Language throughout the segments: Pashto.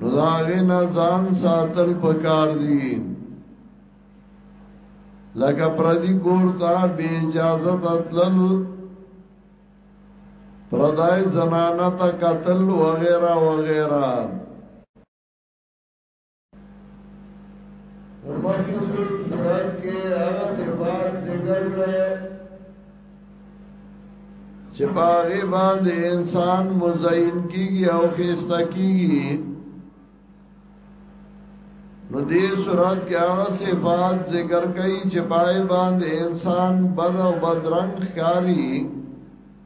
نو دا غینا ځان ساتل پکار دی لکه پردی کور تا بی اجازت اتلل پردای زنانه تا قتل وغیرہ وغیرہ چې باغې باندې انسان مزین کیږي او خيستا کیږي نو دې صورت کې هغه صفات ذکر کوي چې باغې باندې انسان بد او بدرنګ ښکاری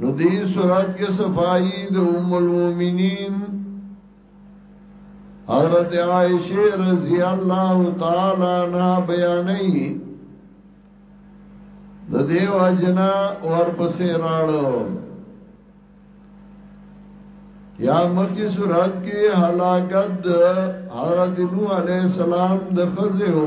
نو دی سورات کې صفائی د ام المؤمنین حضرت عائشہ رضی اللہ تعالی عنہ بیانې د دیو اجنا اور پسې راړو یا مکی سورات کې حلاکت حضرت نوح علیہ السلام د خزه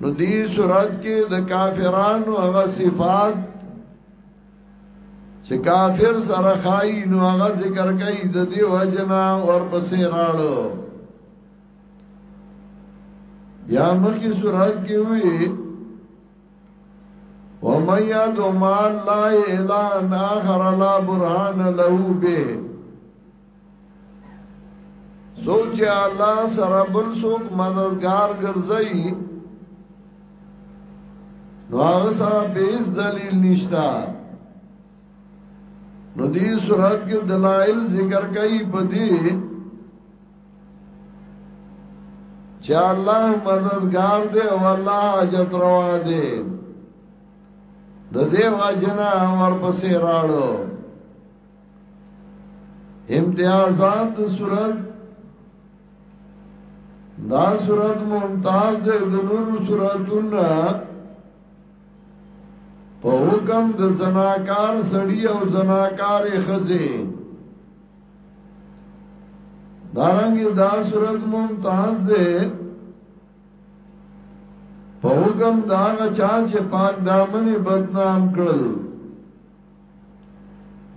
نو دی صورت کې د کافرانو هغه صفات چې کافر سره خای نو هغه ذکر کوي د دې وجنا ورپسې راړو بیا مخی صورت کی ہوئی وَمَنْ يَدْ مَا اللَّهِ إِلَىٰ أَنْ آخَرَ لَا بُرْحَانَ لَهُ بِهِ سوچ الله سره بل څوک مددگار ګرځي نو هغه سره بیس دلیل نشتا نو دې صورت کې دلایل ذکر کوي په دې چې الله مددگار دی او الله حاجت روا دی د دې واجنا ورپسې راړو امتیازات د صورت دا صورت ممتاز ده د نور صورتونه په حکم د زناکار سړی او زناکار خزه دارنګ دا صورت ممتاز ده په حکم دا غچا چې پاک دامن بدنام کړل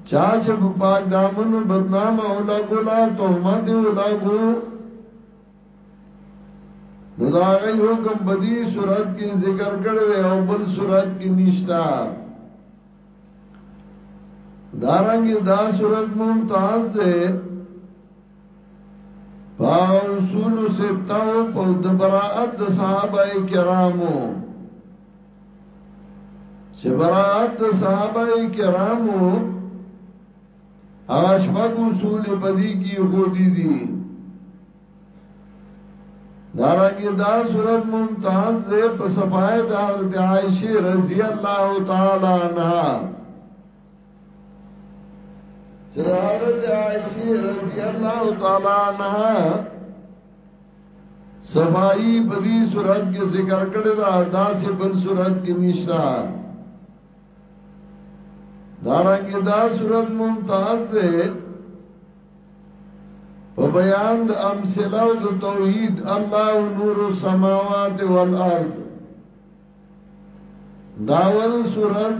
چا چې په پاک دامنو بدنامه او لګولا تهمت او لګو نو دا غي حکم بدی صورت کې ذکر کړي او بل صورت کې نشتا دارنګ دا صورت ممتاز ده پا اصول ستاو پا دبراعت دا صحابہ کرامو چې برات صحابه کرامو اشفق اصول بدی کی خودی دی دارنگی دا صورت ممتاز دے پا صفائے دا حضرت عائشی رضی اللہ تعالی عنہ چرا حضرت عائشی رضی اللہ تعالی عنہ صفائی په دې صورت کې ذکر کړی دا داسې بل صورت کې نشتا دارنګ دا صورت ممتاز ده په بیان د امثله او د توحید الله نور السماوات والارض داول صورت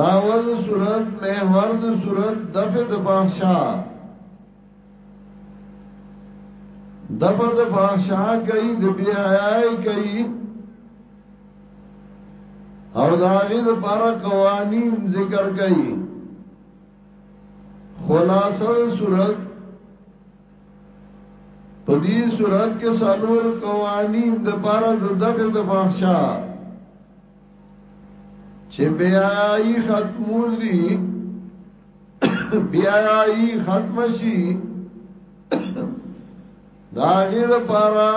داول صورت محور د صورت دفع د فحشا دفع د فحشا کوي د بیاي کوي او دا غي د بار قوانين ذکر کوي خلاصه صورت په دې صورت کې سالور قوانين د بار د دفع د فحشا چې بیاي ختمول دي بیا یې ختم شي دا غیر پارا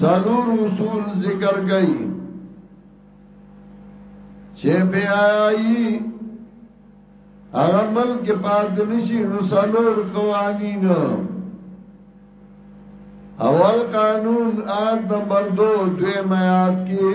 ضرور اصول ذکر گئی چه بی آئی اغا ملک پاد نشی نسالور قوانین اول قانون آیت نمبر دو دوی میاد کی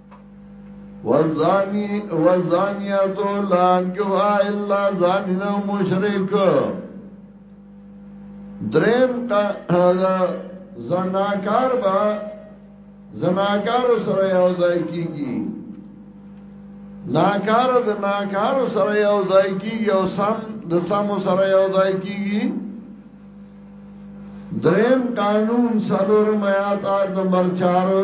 وزانی وزانیا تو لان کیو الا زانین او مشرک دریم کا زناکار با زناکار سره یو ځای کیږي ناکار د ناکار سره یو ځای کیږي او سم د سم سره یو ځای کیږي دریم قانون سلور میات آد نمبر چارو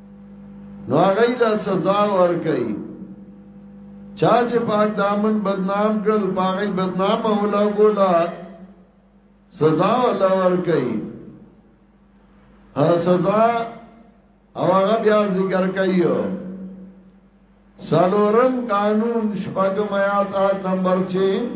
نو هغه له سزا ور کوي چا چې پاک دامن بدنام کړل پاغي بدنام ولا ګولا سزا ولا ور کوي ها سزا او هغه بیا ذکر کوي سالورم قانون شپږم آیات نمبر 6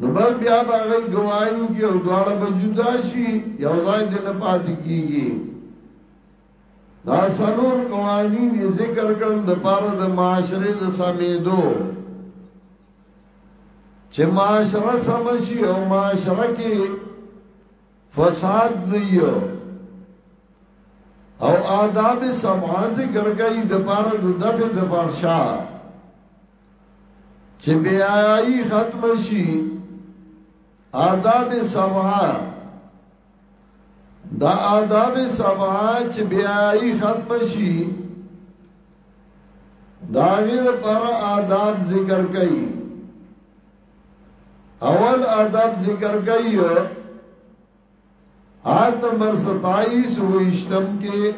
نو بس بیا به غي گوايو کې او دواړه به جدا شي یو ځای دې نه پاتې کیږي دا سلور قوانین ذکر کړل د پاره د معاشره د سمیدو چې معاشره سمشي او معاشره کې فساد نه یو او آداب سمعان ذکر کئی دپارا دفع دفارشا چې بیا یې ختم شي آداب سبعه دا آداب سبعه چې بیا یې ختم شي دا غیر پر آداب ذکر کړي اول آداب ذکر کړي آیت نمبر 27 ویشتم کې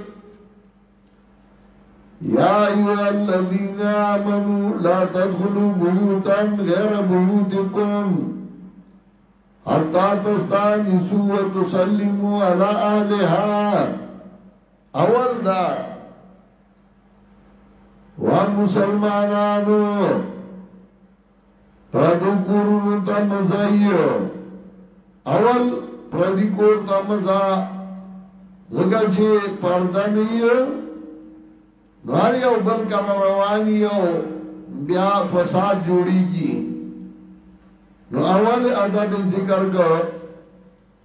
يا أيها الذين آمنوا لا تدخلوا بيوتا غير بيوتكم حتا تستانسو و تسلمو علا اهلها اول دا و مسلمانانو پردو کورونو تا مزائی اول پردی کور تا مزا زکا چه پرده نئی نوار یو بل کر روانی یو بیا فساد جوڑی گی نو اول ادب ذکر کو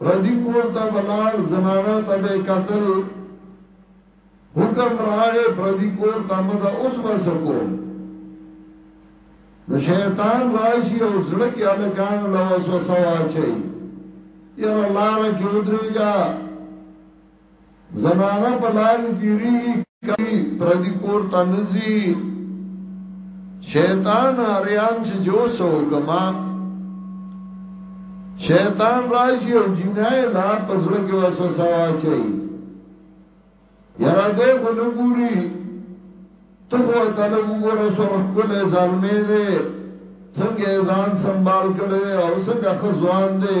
پردی کور ته به لاړ زنانه ته به قتل حکم راغې پردی کور ته مزه اوس به سکوم نو شیطان راشي او زړه کې الکان لو وسوسه واچي یره لار کې ودرېګا زنانه په لارې تیریږي کوي پردي کور ته نزي شیطان اریان چې جو سو کما شیطان راشي او جنای لا پزړه کې وسوسه واچي یاره دې کو نه ګوري ته هو ته له وګوره سره کوله ځلمې دې څنګه ځان سنبال کړي او څنګه خزوان دې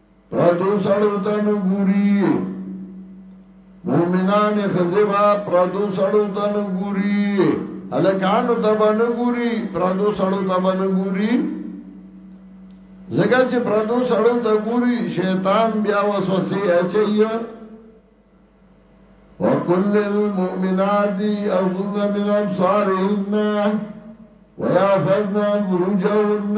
پردو سړو ته نو ګوري مومنان خزبا پردو سړو ته نو ګوري الکانو ته باندې ګوري پردو سړو ته باندې ګوري زګه چې پردو سړو ته ګوري شیطان بیا وسوسه اچي وکل المؤمنات اغضن من ابصارهن ويحفظن فروجهن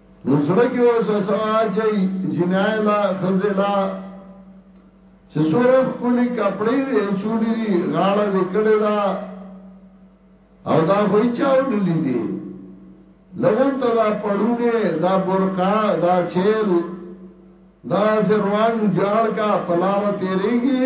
نو زړه کې وسوسه واچي جنای لا خزلا چې سوره خولي کپړې دې چولې دي غاړه دې کړې دا او دا وای چاو نه لیدي لغون ته دا پړونه دا برقا دا چیل دا سروان جاړ کا پلار تیریږي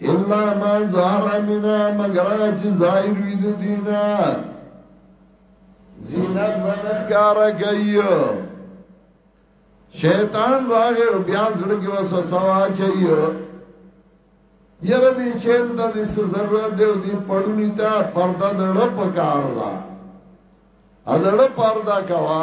الا ما ظهر منا مگر چې ظاهر وي د دینا زینت بنخکار گئی شیطان راغی او بیا زړه کې وسوسه واچي یره دې چیل د دې ضرورت دی او دې پړونی ته پرده دړه پکار ده ادړه پرده کوا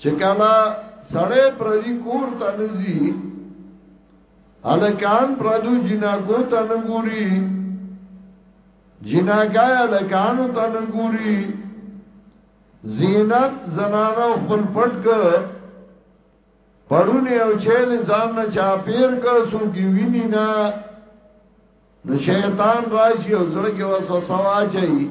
چې کله سړې پردي کور ته نزي الکان پردو جناګو ته نګوري جناګا الکانو ته نګوري زینت زنانو خپل پټ ک پړونی او چیل ځان نه چا پیر ک سو کی ویني نه نو شیطان راشي او زړه کې وسوسه واچي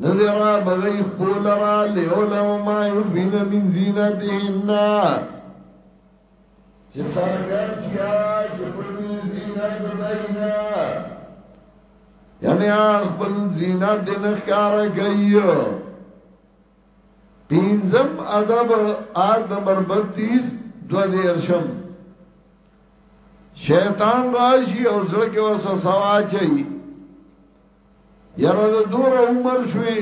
نزرا بغی خپول را لیولو ما یفین من زینتهن چه سرگن چیا چه پوی زینت دینا یعنی اخبر زینت دین اخکار گئی پینزم ادب آد نمبر بتیس دو دیرشم شیطان راشی او زرکی وسو سوا چایی یاره د دور عمر شوی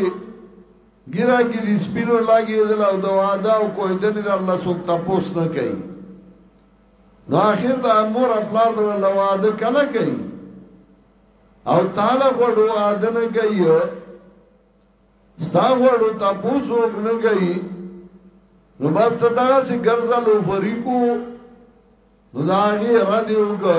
ګیرا کې د سپینو لاګي دل او د واده او کوه دني در الله څوک تاسو نه کوي نو اخر د امور خپل بل الله واده کله کوي او تعالی غړو واده نه کوي ستا غړو تاسو نه کوي نو بس ته دا سي ګرځلو فریقو نو دا غي را دیوګه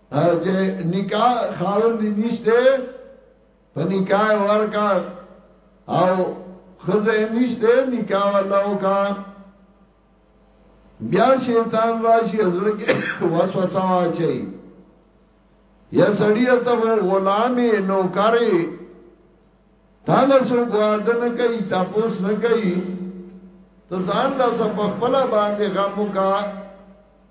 چې نکاح خاوند نشته په نکاح ورکا او خزه نشته نکاح ولاو کا بیا شیطان راشي زړه کې وسوسه واچي یا سړی ته غلامي نوکری تاله سو غوادن کوي تاسو نه کوي ته ځان لا سبب خپل باندې غمو کا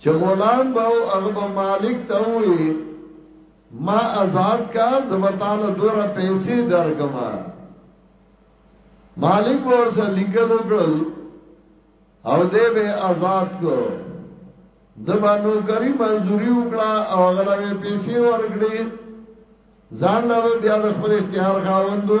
چې غلام به او هغه به مالک ته وي ما آزاد کا زبتاله دوره پیسې درکما مالک ور سره لیکل وکړل او دې به آزاد کو د باندې کری مزدوري وکړه او غلوې پیسې ورکړې ځان له بیا د خپل اختیار خاوندو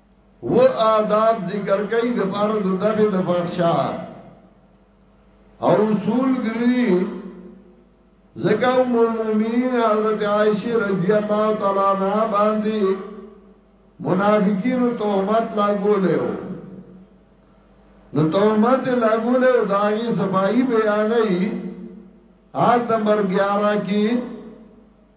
و آداب ذکر کئی د پاره د دفع د فحشا او اصول ګری زکه ام المؤمنین حضرت عائشه رضی الله تعالی عنها باندې منافقینو تهمت لاګو لیو نو تهمت لاګو لیو داغي صفائی بیانې آیت نمبر 11 کې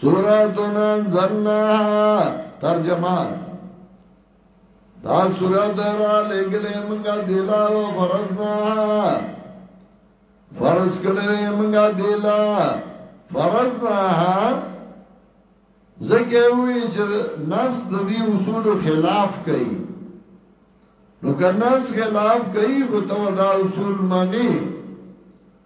سورتون انزلناها ترجمه دا سورت را لګلې مونږه دلا و فرضنا فرض کړې مونږه دلا فرضنا زکه وی چې نفس د دې اصول خلاف کوي نو که نفس خلاف کوي خو ته دا اصول مانی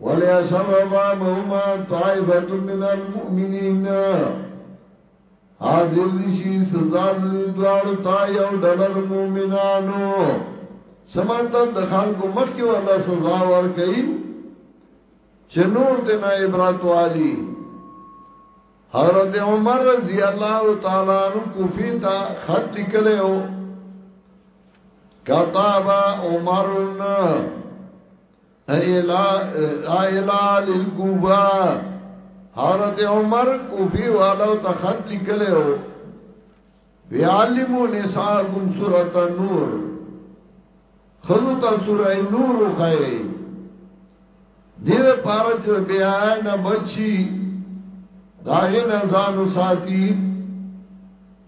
وليسم امامهما طائفة من المؤمنين حاضر دي شي سزا دي دوالو تا یو ډلر مومنانو سمطلب د خلکو مخ کې ولا سزا ور کوي چې نور دې نه عبرت والی حضرت عمر رضی الله تعالی عنہ کوفی ته خط لیکلو کتاب عمرنا ایلا ایلا للکوفا حضرت عمر کوفی والو ته خط لیکلو بیعلمو نساکم سورۃ النور خلو ته سورۃ نور وخی دې پاره چې بیا نه بچي داغه نه ځانو ساتي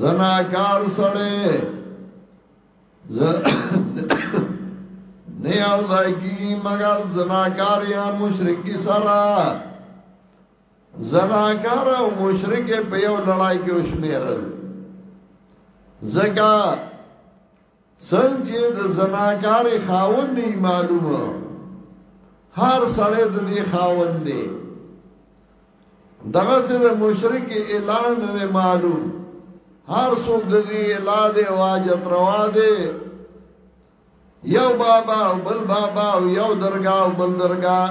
زناکار سړی ز نه یو ځای کی مگر زناکار یا مشرک کی سره زناکار او مشرک په یو لړای کې وشمیرل زګه څنګ چه د زناکارې خاوند نه یی معلوم هر سړی د دې خاوند دی دغه سه د مشرک اعلان نه معلوم هر څوک د دې اعلان دی واجت روا دی یو بابا او بل بابا او یو درگاه او بل درگاه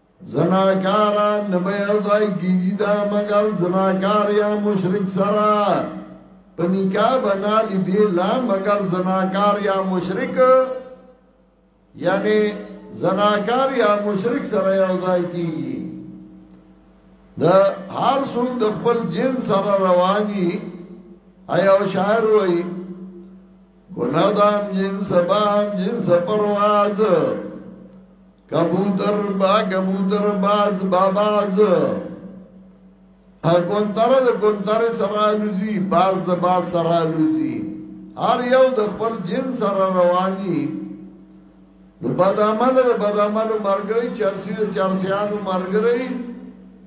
زناکارا نبی اوزائی کیگی دا مگر زناکار یا مشرک سرا پا نکاح بنا لی دی لا مگر زناکار یا مشرک یعنی زناکار یا مشرک سرا یا اوزائی کیگی دا هر سوک دا خپل جن سرا روانی ایا او شاعر وئی گناہ دام جن سبا هم جن سپرواز گناہ دام جن سبا هم جن سپرواز کبوتر با کبوتر باز با باز کونتر د کونتر سره لوزي باز د باز سره لوزي هر یو د خپل جن سره رواني د بدعمل د بدعمل مرګري چرسي د چرسيانو مرګري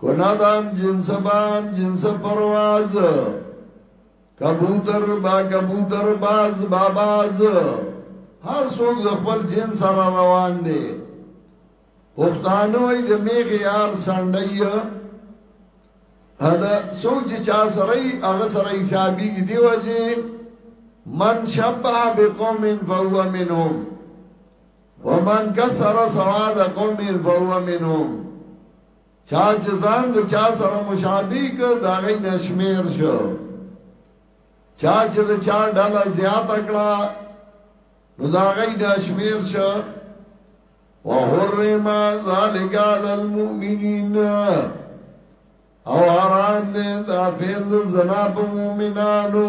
کنادام جنس بام جنس پرواز کبوتر با کبوتر باز با باز هر څوک د خپل جن سره روان دي پښتانه وي د میخي یار سندای هدا څوک چې چا سره یې هغه سره یې صاحبي دی وځي من شبه بقوم فهو منهم ومن کسر سواد قومی فهو منهم چا چې ځان د چا سره مشابه ک دا غي نشمیر شو چا چې د چا ډاله زیات کړه نو دا غي نشمیر شو وحرم ذالک علی المؤمنین او حرام دې دا فعل زنا په مؤمنانو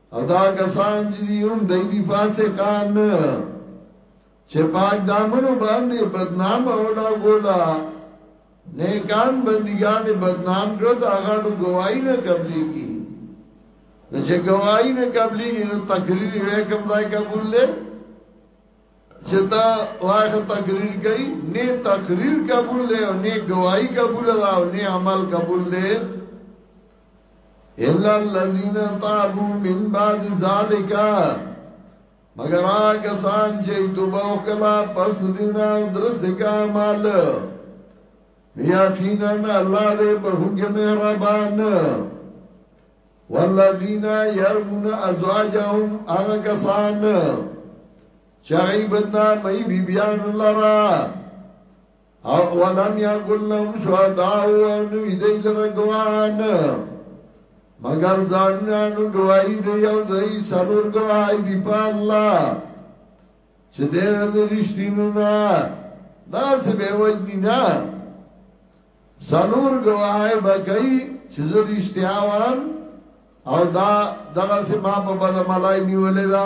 او دا کسان چې دی هم دای دی فاسقان چې پاک دامنو باندې بدنام اولا ګولا نیکان بندگان بدنام کړو دا غاډو گواہی نه قبلي کی نو چې گواہی نه قبلي نو تقریر یې کوم ځای قبول لې چې تا واخه تقریر کوي نه تقریر قبول لې او نه گواہی قبول ده او نه عمل قبول لې الا الذين تابوا من بعد ذلك مگر هغه سان چې توبه وکړه پس دینا درست کا مال یقینا الله دې په هغه مهربان والذین یرمون ازواجهم هغه کسان چې غیبت نه مې بیبیان لرا اولم یکل لهم شهداء نو دی لره گواهان مگر ځانونه نو گواہی دی یو ځای سلور گواهی دی په الله چې دې رښتینو نه دا څه به وجنی نه سلور گواهی بکای چې زه رښتیا وام او دا دغه سما په بدملای نیولې ده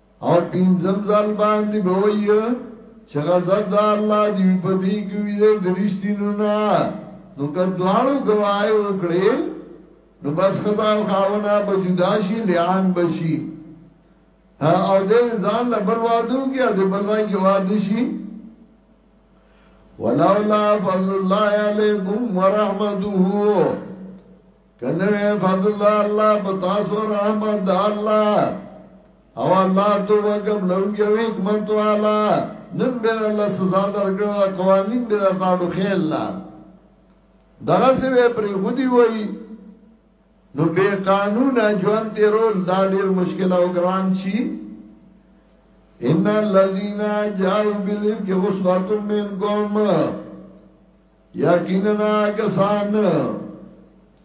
او پنځم ځل باندې به وایي چې غضب د الله دی وي په دې کې وي د رښتینو نه نو که دواړو ګواهي وکړي نو بس خدا او خاونه به جدا شي لعان بشي او دې ځان له بل وادو کې د بل ځای کې واده شي ولولا فضل الله علیکم ورحمته کنه وی فضل الله پتا سو رحمت الله او الله تو وګب لونګي او حکمت والا نن به الله سزا درکړو قوانين به درتاړو خیل نه دغه څه به پری خودي وای نو به قانون ژوند تیرول دا ډیر مشکل او ګران شي ان الذين جاءوا بالافك عصبه منكم یقینا کسان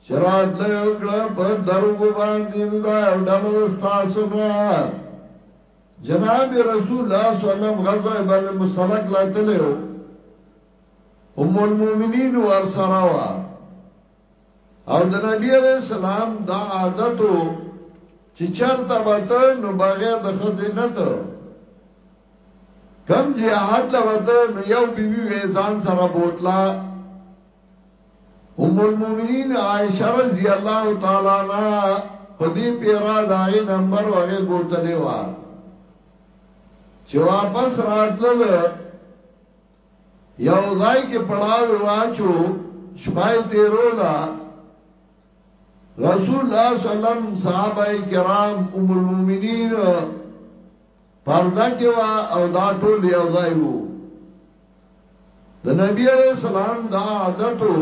چرات له وکړه په درو باندې نو دا یو ډول تاسو نه جناب رسول الله صلی الله علیه وسلم غزوه بل مصطلق لاتلو ام المؤمنین ور سره او د نبی علیہ السلام دا عادتو چې چرته وته نو بغیر د خزه نه ته کم جهاد لوته نو یو بیبي وی ځان سره بوتلا ام المؤمنین عائشہ رضی الله تعالی عنها په دې پیرا دای نمبر وغه بوتلې و چې واپس راتلل یو ځای کې پړاو واچو شپای تیرولا رسول الله صلی الله علیه وسلم صحابه کرام ام المؤمنین پردا کې وا او دا ټول یو ځای وو د نبی علیہ السلام دا عادتو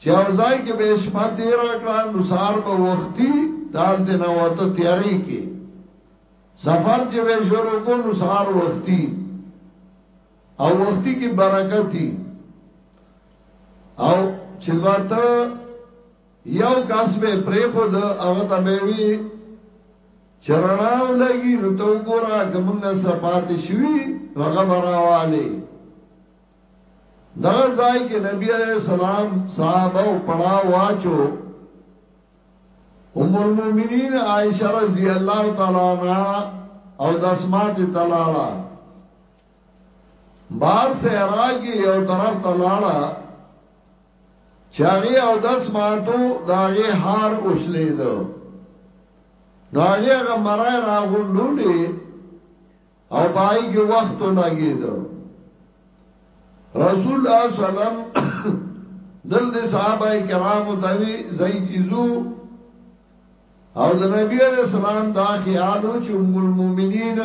چې او ځای کې به شپه تیر کړه نو سار به وختي دال دینه وته تیاری کې سفر چې به شروع کو نو سهار وختي او وختي کې برکتي او چې ورته یو کاس به پرې خو د هغه ته به وی چرناو لګي نو تو ګورا کومه صفات شوي هغه براواله دغه ځای کې نبی عليه السلام صحابه او پړاو واچو ام المؤمنین عائشہ رضی الله تعالی عنها او د اسماء ته تلاړه بار سے راګي یو طرف تلاړه چاغي او دس ماتو داغي هار اوسلې دو نو هغه مرای راغونډولې او په هغه کې وخت لګیدو رسول الله صلی الله علیه وسلم دل د صحابه کرامو ته وی زئی چیزو او د نبی علیہ السلام دا خیال و چې ام المؤمنین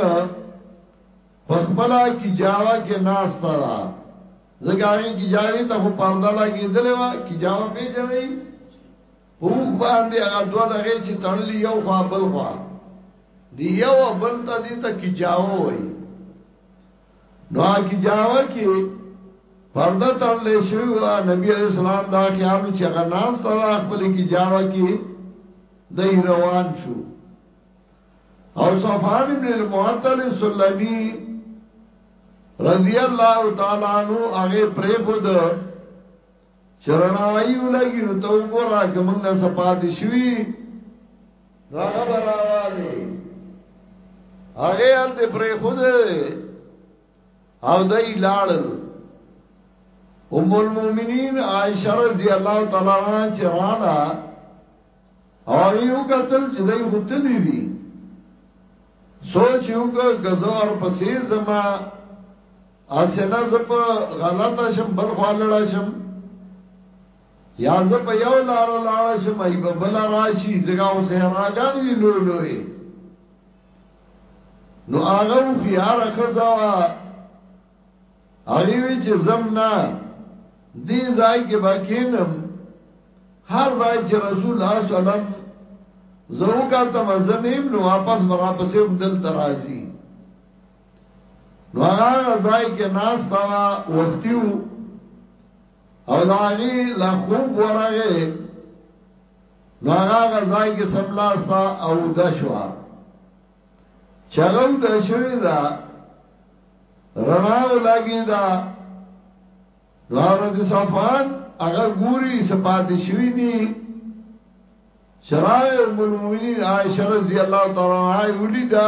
په خپل کې جاوا کې ناس ترا زګاری کی جاوی ته په پرده لګیدلې وا کی جاوا پیژنې هوخ باندې هغه دوه دغه چې تړلی یو خوا بل خوا دی یو بل ته دې ته کی جاو وای نو کی جاو کې پرده تړلې شو نبی علیہ السلام دا خیال چې هغه ناس ته خپل کی جاو کې دای روان شو او صفان ابن المعطل سلمی رضی الله تعالی عنہ هغه پرې خود چرناوی ولګي نو تو ګورا که موږ نه سپات شوي نو هغه براواله هغه ال دې پرې خود او دای لاړل ام المؤمنین عائشہ رضی الله تعالی عنها چرالا او یو قتل چې دای غتلی دي سوچ یو که غزور پسې زما اسنه زه په غلطه شم بل خوا لړا شم یا زه په یو لار لاړ شم ای په بل راشي زګه او صحراګان دی لوی لوی نو هغه خيار خزا هغه وی چې زم نه دې ځای کې باکینم هر ځای چې رسول الله صلی الله علیه وسلم زوګه تم زمیم نو واپس برا پسې دل ترازی نو هغه ځای کې ناس تا وختیو او داغي لا خوب ورغه نو هغه ځای کې سملاستا او د شوا چغو د شوی دا رڼا ولګی دا حضرت صفان هغه ګوري سپاد شوی ني شرای ام المؤمنین عائشہ رضی الله تعالی عنها ولیدا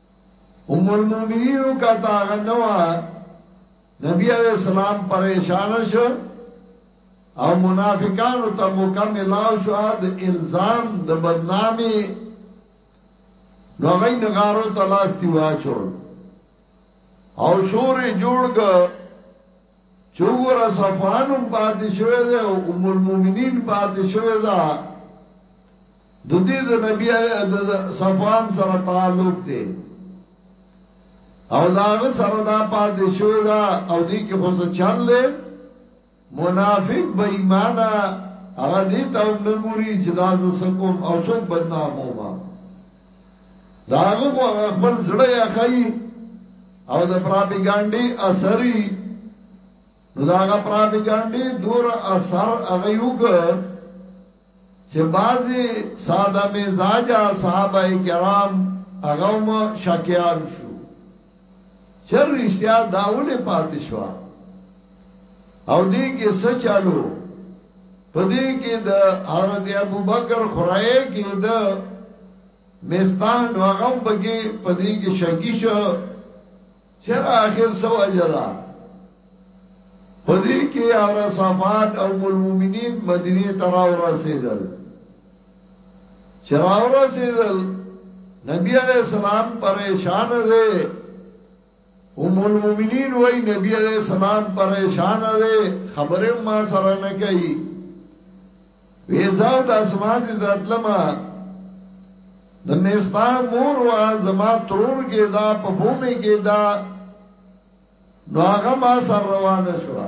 ام المؤمنین کا تا غنوا نبی علیہ السلام پریشان شو او منافقانو ته مکمل او شو د الزام د بدنامي نو غي نغارو تلاستی واچول او شور جوړګ چې وګوره صفوان هم پاتې شوی دی او ام المؤمنین پاتې شوی ده د دې د نبی د صفوان سره تعلق دی او داغه سره دا پاتې شوی ده او دې کې خو څه چل دی منافق بې ایمانه هغه دې ته هم نګوري چې دا زسکم او څوک بدنامو ما دا هغه خو هغه خپل زړه یا خی او د پراپیګانډي اثري نو دا هغه پراپیګانډي دور اثر هغه یوګ چې بعضی ساده مزاجه صحابه کرام هغه هم شکیان شو چر رشتیا دا ولې پاتې شو او دې کې سچالو پدې کې د حضرت ابوبکر خړای کې د مستان واغم بګي پدې کې شکی شو چر اخر سو اجدا پدې کې حضرت صفات او المؤمنین مدینه تراو رسیدل چراو رسیدل نبی علیہ السلام پریشان دے ام المومنین وی نبی علیہ السلام پریشان دے خبرې ما سره نه کوي ویزاو د اسمان دي درتلما د میستا مور وا زما ترور کې دا په بومه کې دا نو هغه ما سره روان شو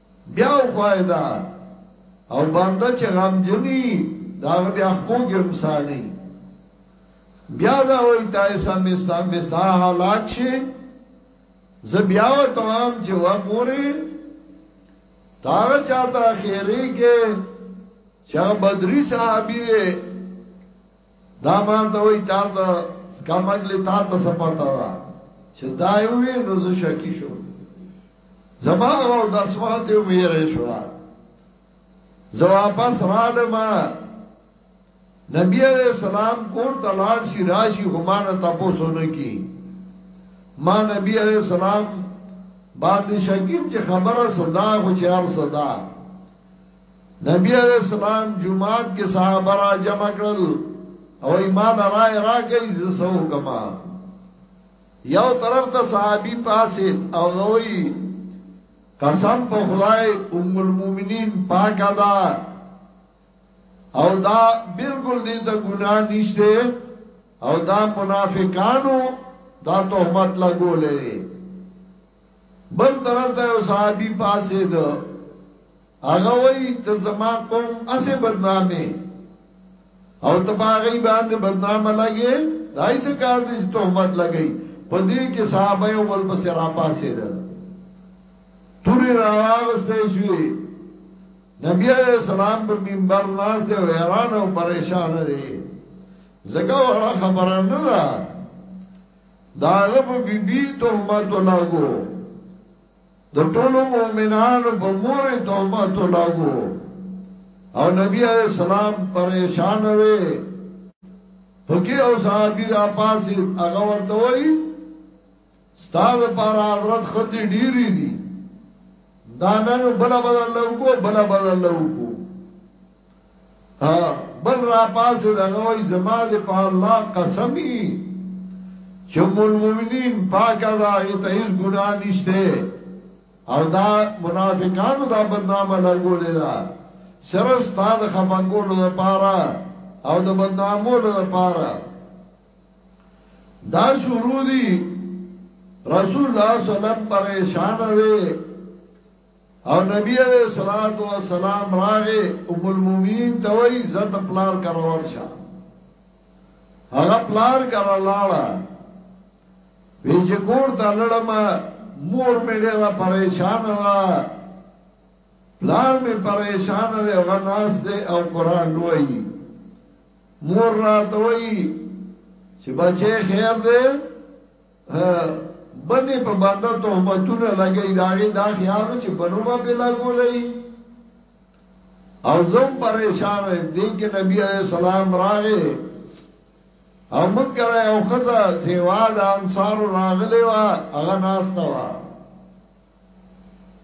بیا خوایدا او بنده چې غمجنی دا بیا خو ګمسانی بیا دا وای تای سم استا مستا حالات شي ز بیا و توام چې و موري تاغ چاته خیری کې چا بدری صحابي دا ما ته وای تا ته کمګلی تا ته سپاتا دا چې دا یو وی نو زه شکی شو زما او د سواد یو میرې شو زه واپس رالم نبی علیہ السلام کور تلان شي راشي همانه تاسو نه کی ما نبی علیہ السلام باندې شکیم چې خبره صدا خو چار صدا نبی علیہ السلام جمعات کې صحابه را جمع کړل او ایمال رائے را گئی زسو کما یو طرف ته صحابي پاسې او نوې قسم په خدای ام المؤمنین پاک ادا او دا بالکل دې ته ګناه نشته او دا منافقانو دا تهمت لګولې بل طرف ته صحابي پاسې ده هغه وای ته زما قوم اسه بدنامه او ته باغی باندې بدنامه لګې دای څه کار دې تهمت لګې په دې کې صحابه یو بل پسې را پاسې ده توري راغستې شوې نبی علیہ السلام په منبر ناز دی او حیران او پریشان دی زګه وړه خبره نه ده داغه په بیبي تهمت لګو د ټولو مؤمنانو په مور تهمت لګو او نبی علیہ السلام پریشان دی پکې او صحابي را پاسې هغه ورته وایي ستاد پر حضرت خزي ډيري دي دا نن بلا بدل لوګو بلا بدل لوګو بل را پاسه دغه وای زما د په الله قسمی چې مول مومنین پاک دا ایته هیڅ ګناه نشته او دا منافقانو دا بدنامه لګولې ده سره ستاد خپګولو د پاره او د بدنامولو د پاره دا شروع دي رسول الله صلی الله علیه وسلم پریشان دی او نبی علیہ الصلوۃ والسلام راغه ام المؤمنین ته وای زت پلار کرا ورشا هغه پلار کرا لاړه ویج کور ته لړم مور مې ډیره پریشان ده پلار مې پریشان ده هغه ناس ده او قران وایي مور راته وایي چې بچي خیر ده بندې په بنده تهمتونه لګي دا غي دا خیالو چې بنو به بلا ګولې او زم پریشان دې کې نبی عليه السلام راغې او موږ کرا یو خزه سیوا د انصار راغلې وا هغه ناس تا وا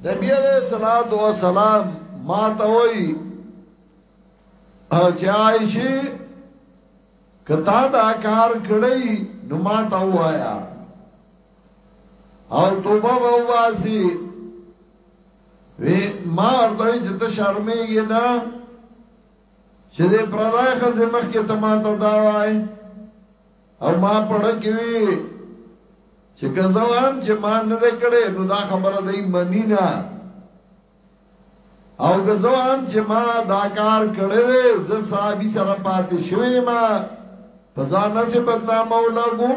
نبی عليه الصلاه والسلام ما ته وای او چې عائشه کتا دا کار کړی نو ما ته وایا او توبه وواسي وی ما ورته چې ته شرمېږې نه چې دې پردای خزه مخ کې ته ما ته دا وای او ما پړه کې وی چې کزوام چې ما نه کړې نو دا خبره دې منی نه او که زه وایم چې ما دا کار کړی دی زه صحابي سره پاتې شوی ما په ځان نه بدنامه ولګو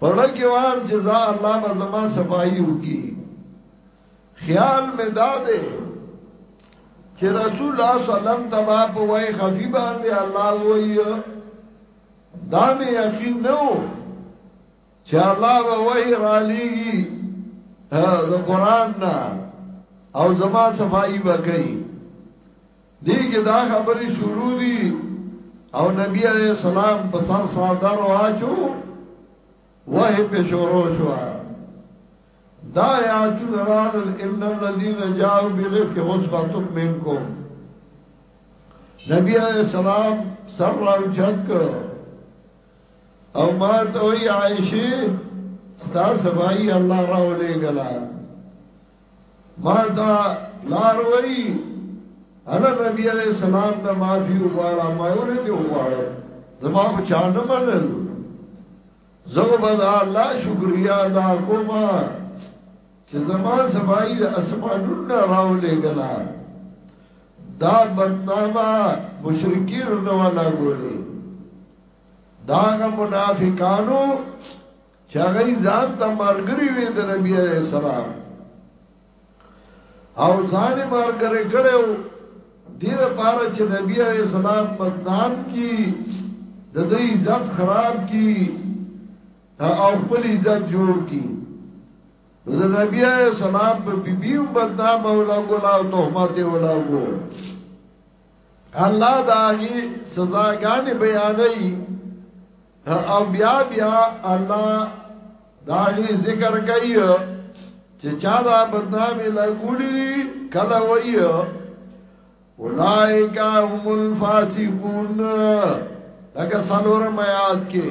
پړه کې وایم چې زه الله به زما صفائی وکي خیال مې دا دی چې رسول الله صلی الله علیه وسلم تبا په وای خفي باندې الله وایي دا مې یقین نو چې الله به وای را لېږي د قران نه او زما صفائی به کوي دیګه دا خبرې شروع دي او نبی علیہ السلام په سر صادر واچو وه په شروع شو دا یاتون رال ان الذين جاءوا بالافك عصبه منكم نبی علیہ السلام سر راوچت کو او ما ته وی عائشه ستا سبای الله راولې غلا ما دا لار وی انا نبی علیہ السلام نه معافي وغواړه ما ولې دی وغواړه زما په چا نه منل زه به دا الله شکریا ادا کوم چې زما سبای د اسمانونو راولې غلا دا بدنامه مشرکین نه ولا ګوري داغه منافقانو چې هغه ځان ته مرګري وي د نبی عليه السلام او ځان مرګري کړو دې لپاره چې نبی عليه السلام بدنام کی د دې عزت خراب کی او خپل عزت جوړ کی د نبی عليه السلام په بیبیو بدنام او لا ګلا او تهمت او لا ګو الله داغي سزاګانې بیانوي او بیا بیا الله داغي ذکر کوي چې چا دا بدنامي لګولي کله وایي اولائک هم الفاسقون لکه سلورم آیات کې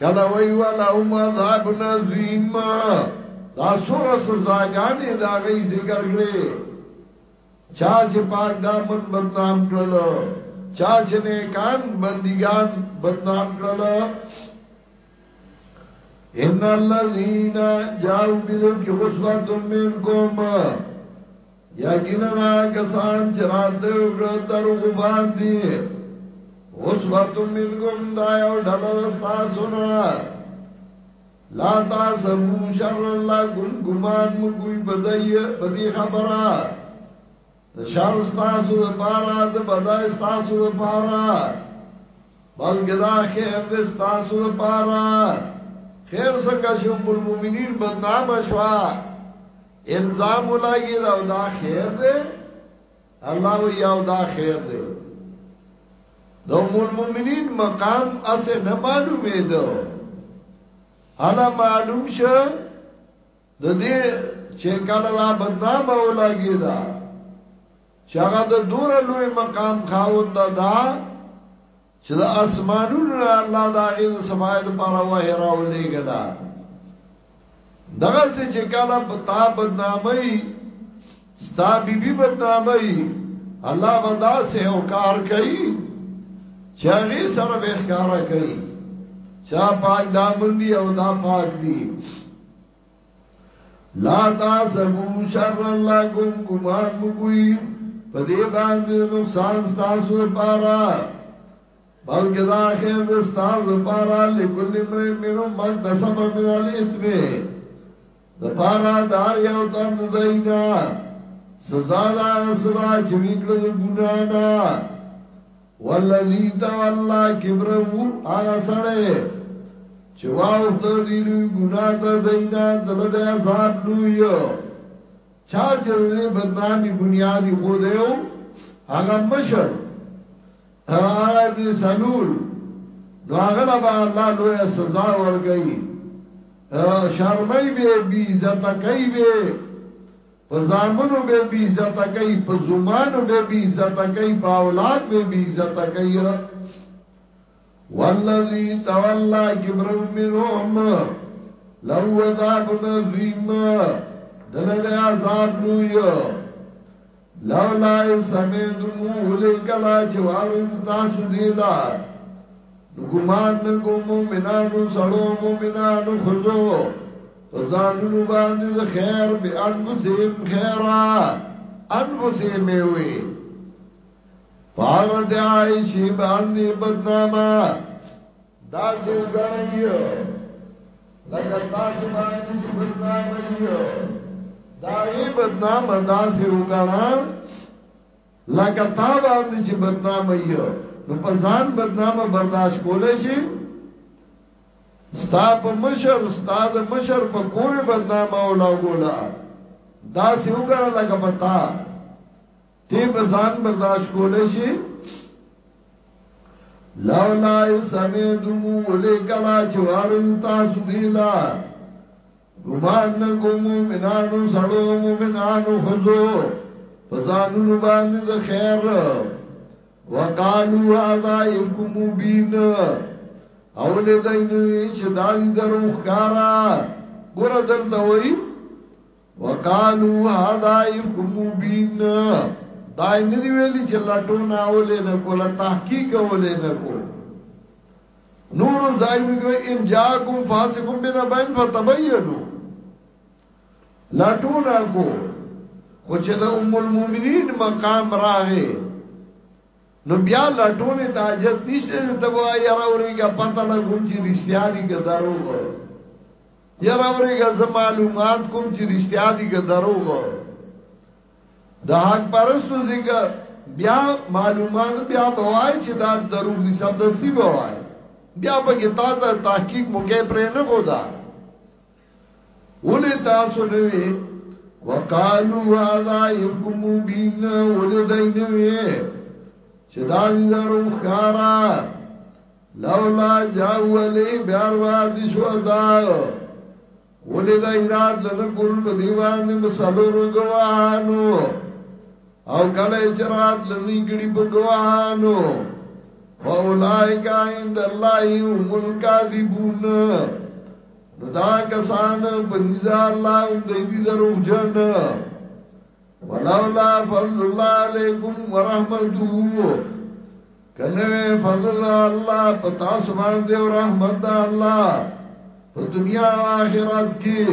کله وی ولا هم عذاب نظیم دا سور سزاګانی دا غي ذکر کړي چا چې پاک دامن بدنام کړل چا چې نه کان بندګان بدنام کړل ان الذين جاءوا بالعفك عصبة منكم یقینا کسان چې راته وکړه تر غبان دي اوس ورته منګم دا یو ډول تاسو نه لا تاسو شر الله ګل ګمان مو کوئی بدای بدی خبره شر تاسو د پارا د بدای تاسو د پارا بلکې دا خیر د تاسو د پارا خیر څنګه چې مومنین بدنام شوا الزام ولګي دا دا خیر دی الله وی یو دا خیر دی د مومنین مقام اسه نه معلومه ده الا معلوم شه د دې چې کله دا بدنام ولګي دا چې هغه د دور لوی مقام خاوند دا چې د اسمانونو نه الله دا غي د سفایت لپاره وه راولې ګلا دغه چې کله په تا بدنامي ستا بیبي بدنامي الله ودا سه او کار کوي چې هغه سره به ښکارا کوي چا پاک دامن دی او دا پاک دی لا تاسبو شر الله کوم ګمان مګوي په دې باندې نقصان تاسو لپاره بلکې دا خیر د تاسو لپاره لکل امر منو مګ د سبا من الاسم د پارا دار یو تند دینا سزا دا سزا چې وکړو ګنا نه والذي تولى كبره هغه سړی چې واوښت دی لوی ګناه ته دینا دل د عذاب لوی چا چې دې بدنامي بنیادی خو دیو هغه مشر هغه به سلول نو هغه لا به الله لوی سزا ورکړي شرمای به بی عزت کوي به په زامنو به بی عزته کوي په زومانو به بی عزته کوي په اولاد به بی عزته کوي والذي تولى كبره منهم لو عذاب عظیم دلد عذاب لوی لولا سمیدمو لکلا چو عرض تاسو دیلا نگمان نگو مومنانو سڑو مومنانو خزو ځانونو باندې د خیر به انفسهم خیرا انفسهم وي پاغت عائشی باندې بدنامه دا څو غنیو لکه تاسو باندې چې بدنامه یو دا یې بدنامه دا څو غنا لکه تا باندې چې بدنامه یو نو په ځان بدنامه برداشت کولای شي ستا په مشر ستا د مشر په کور بدنامه او لاګولا دا سی وګړه لګه پتا تی بزان برداشت کولې شي لولا سمیدو لکلا چوارل تاسو دیلا ګمان نه کو مومنانو سړو مومنانو خزو پزانونو باندې د خیر وقالو هذا يفكم مبين او له دینوی چې دادی درو خارا ګور دلته وای وقالو هذا يفكم مبين دای نه دی ویلی چې لټو ناولې نه کوله تحقیق ولې نه کوله نورو ځایونو کې ان جاءکم فاسقون بنبأن فتبینوا لا ټول کو خو چې د ام المؤمنین مقام راغې نو بیا لا ټول ته حاجت نشته ته وای یار اورېګه پته لګوم چې رښتیا دي که درو یار اورېګه زه معلومات کوم چې رښتیا دي که درو د حق پرستو ذکر بیا معلومات بیا بوای چې دا دروغ دي سمدستي بوای بیا په کې تا ته تحقیق موقع پرې نه خدا ولې تاسو نه وي وقالو هذا يحكم بين ولدين نه وي چې دا دي درو خارا لولا جاء ولي بیا ور دي شو دا ولی دا ایراد لنه کول په دیوان دی مسلورو گواهانو او کله اجراد لنی گڑی په گواهانو فاولائک عند الله هم الكاذبون نو دا کسان په نزا الله هم دی دی دروغ جن ولولا فضل الله علیکم ورحمته کنوے فضل الله پتا سبحان دی رحمت الله په دنیا او آخرت کې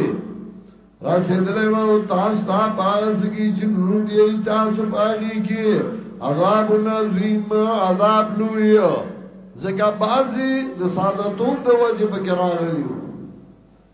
رسیدلې وو تاسو ته پاس کی چې نور دی تاسو پاږي کې عذاب نظیم عذاب لوی زکه بعضی د سادتون د وجه په کې راغلیو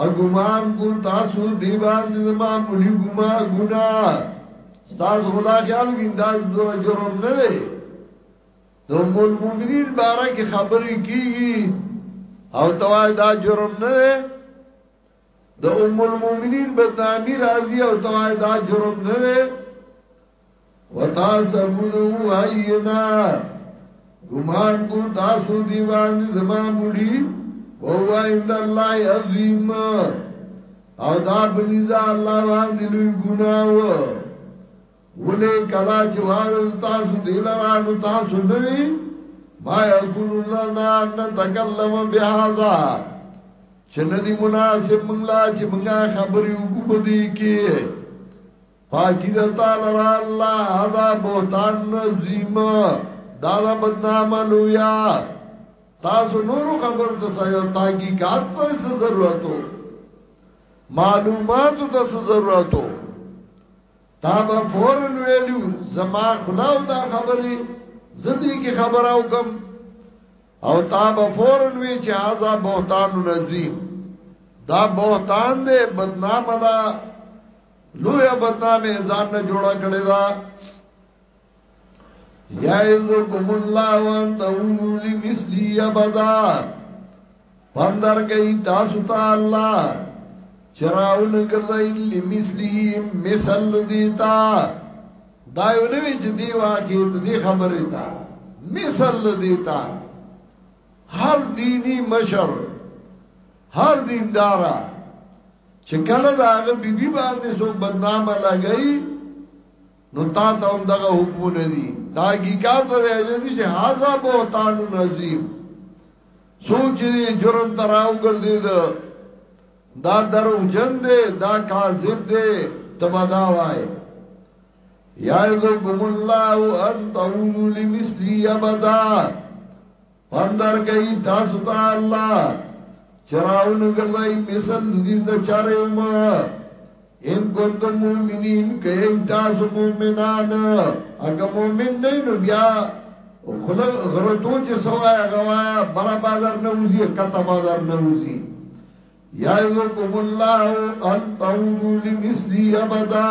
او ګمان کو تاسو دی باندې معمولی ګما ګنا تاسو خدا خیال کې دا جرم نه دی نو مول مومنین بارا کې خبرې کیږي او توای دا جرم نه دی د ام المؤمنین بدنامی راضی او توای دا جرم نه دی وتاسبونه اینا ګمان کو تاسو دی باندې زما مړي او عند الله عظیم او دا بنزا الله باندې لوی ګناو ولې کلا چې وارز تاسو دی لرانو تاسو نوی ما یکون لنا ان تکلم بهذا چې ندی مناسب مونږه چې مونږه خبرې وکړو دي کې پاکی دا تعالی را اللہ دا بہتان نظیم دا دا بدنام لویا تاسو نورو خبر تسا یو تحقیقات تا اس ضرورتو معلوماتو تا اس ضرورتو تا با فورن ویلیو زما خلاو دا خبری زدی کی خبر آو کم او تا با فورن وی چه آزا بہتان نظیم دا بہتان دے بدنام دا لویا بدنامه ځان نه جوړه کړی دا یعزکم الله وان تعودو لمثلی ابدا پندر گئی تاسو ته الله چراون ګرځي لمثلی مثل دیتا دا یو نوی چې دی واکې دې خبرې تا مثل دیتا هر دینی مشر هر دیندارا چې کله دا هغه بیبي باندې سو بدنامه لګئی نو تا ته هم دغه حکم نه دی دا حقیقت ورته دي چې هاذا بوتان نظیم سوچ دې جرم تراو ګرځي دا دا درو جن دې دا کاذب دې تبا دا وای یا یذکم الله ان تقولوا لمثلی ابدا پندر گئی تاسو ته الله چراونو ګرځای مثل د دې د چارې عمر ان کنتم مؤمنین کای تاسو مؤمنان اګه مؤمن نه نو بیا خله غرتو چې سوای غوایا برا بازار نه وزي کته بازار نه وزي یعظکم الله ان تعودوا لمثلی ابدا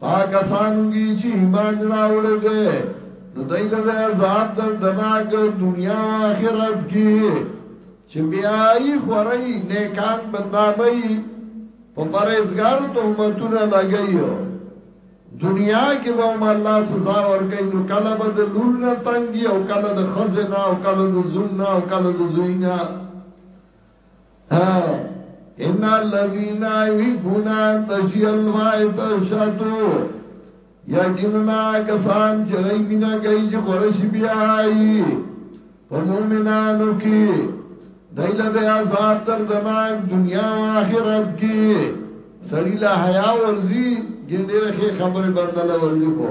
پاکه سانوگی چی ایمان راوڑه ده نو دای ته عذاب دردناک دنیا او آخرت کې چې بیاي خوري نیکان بدنامي په پرېزګار تهمتونه لګایو دنیا کې به هم الله سزا ورکړي نو کله به د لور نه تنګي او کله د خزنه او کله د زوم نه او کله د زوی نه ان الذين يحبون تشي الفائت شاتو یقینا کسان چې غي مینا کوي چې قرش بیاي په مؤمنانو کې دایله د عذاب تر دماغ دنیا او آخرت کې سړی لا حیا ورزي ګندره خبره بدل ورزي په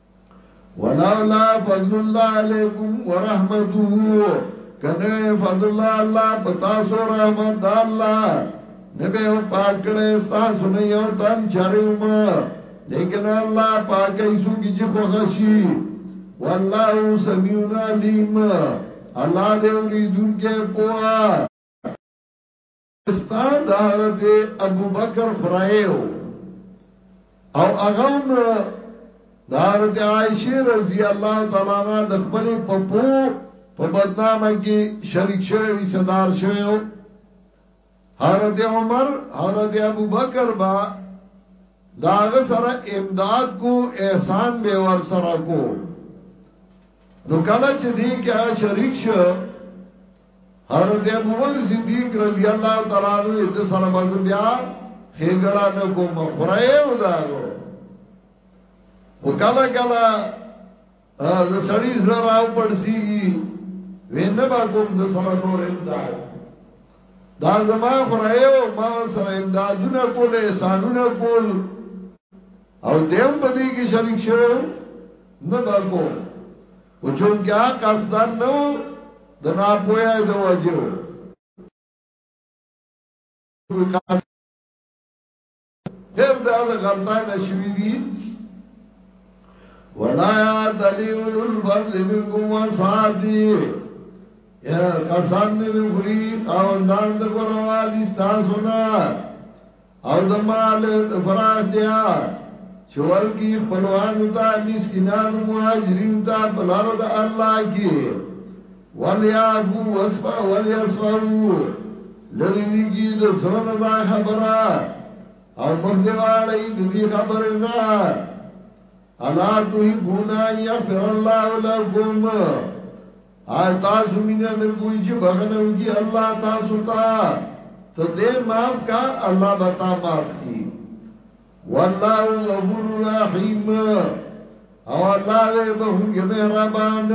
ولولا فضل الله علیکم ورحمته کنه فضل الله الله پتا سو رحمت الله نبی او پاک کړه تاسو نه یو تن چاروم لیکن الله پاک ایسو کی چې خوښي والله سميع عليم الله دې اوریدونکو پوها استاد حضرت ابوبکر خورای او هغه هم د حضرت عائشه رضی الله تعالی عنها د خپل پپو په بدنامه کې شریک شوی او صدر شوی او حضرت عمر حضرت ابوبکر با داغه سره امداد کو احسان به ور سره کو نو کله چې دی کې شریک شو حضرت ابوبکر صدیق رضی الله تعالی عنہ د سره مزه بیا هګړه نه کوم خړای و دا او کله کله د سړی زړه راو پړسیږي وینه با کوم د سره نور امداد دا زما خړای او ما سره امدادونه کول احسانونه کول او دیم په دې کې شریک شوو نه با کوم خو چونکه هغه قصدا نه و د ناپوهه د وجه و هر دا د غلطای نشوی دي ولا یا دلیل الفضل منکم وسادی یا کسان دې خوري خاوندان د ګوروا دي تاسو نه او د مال د فراختیا چې ورکی خپلوانو ته مسکینانو مهاجرین ته په لار د الله کې ولیابو وسفا ولیسفو لری دیږي د زړه دا خبره او مخ دی واړی د دې خبره نه الا تحبون ان يغفر الله لكم آیا تاسو مینه نه کوی چې بخنه وکي الله تاسو ته ته دې معاف کا الله به تا معاف کی والله غفور رحیم او الله دې بهونه مهربان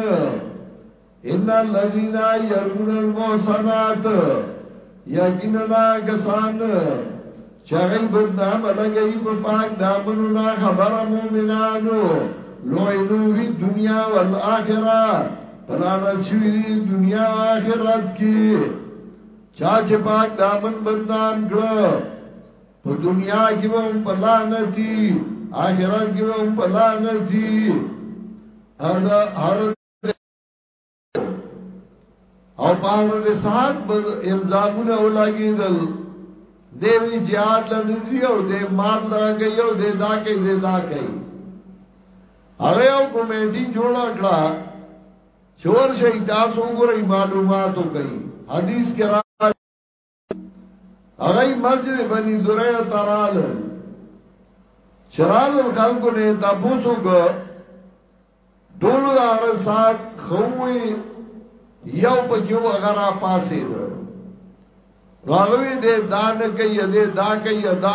ان الذين يرمون المحصنات یقینا کسان چاغی بدنام لګی په پاک دامنو نا خبر مومنانو لوینو فی دنیا والآخرہ پلانا چوی دنیا و آخرت کی چاچ پاک دامن بدنام کرو په دنیا کې به هم په لعنتی آخرت کې به هم په لعنتی هر او پاغه د سات په الزامونه ولاګیدل دیوی جهاد لنځي او د مال دا کوي او د دا کوي د دا کوي هغه یو کمیټي جوړ کړه چور شي تاسو ګورې معلوماتو کوي حدیث کې هغه مسجد بني زره ترال چرال خلکو نه تاسو کو ټول دار سات خووي یو په یو غرا پاسې ده راغوي دې دان کوي دې دا کوي دا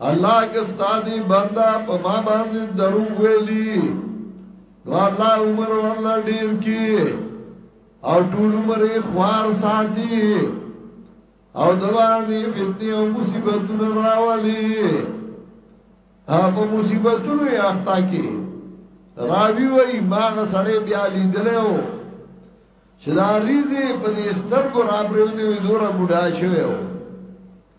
الله که ستادی بندا په ما باندې درو ویلی نو الله عمر ورلا ډیر کی او ټول عمر خوار ساتي او دوانی فتنی او مصیبتونه راولی په مصیبتونو یې اختا کې راوی وای ماغه سړی بیا لیدلو چې دا ریزه په دې سترګو را پرېوتې وي دوره بډا شوی و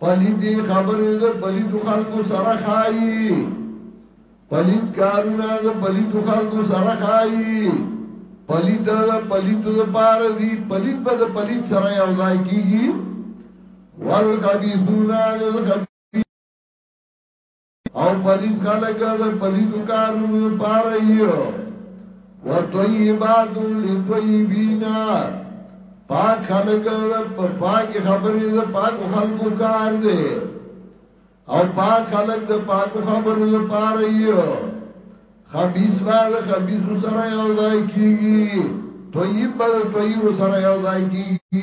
پلیدی خبرې د پلیدو خلکو سره خایي پلید کارونه د پلیدو خلکو سره خایي پلید د پلیدو د بار دی پلید به د پلید سره یو ځای کیږي والخبيثون للخبيث او پلیت خلق دا پلیت کارونو پاره یو و طیبات لطیبینا پاک خلق دا پاک خبری دا پاک خلقو کار دے او پاک خلق دا پاک خبرو دا پاره یو خبیث با دا خبیثو سر یو دائی کیگی طیب با دا طیب سر یو دائی کیگی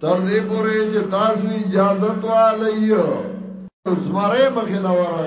تر دې پورې چې تاسو اجازه تو علی زمره مخې لورغه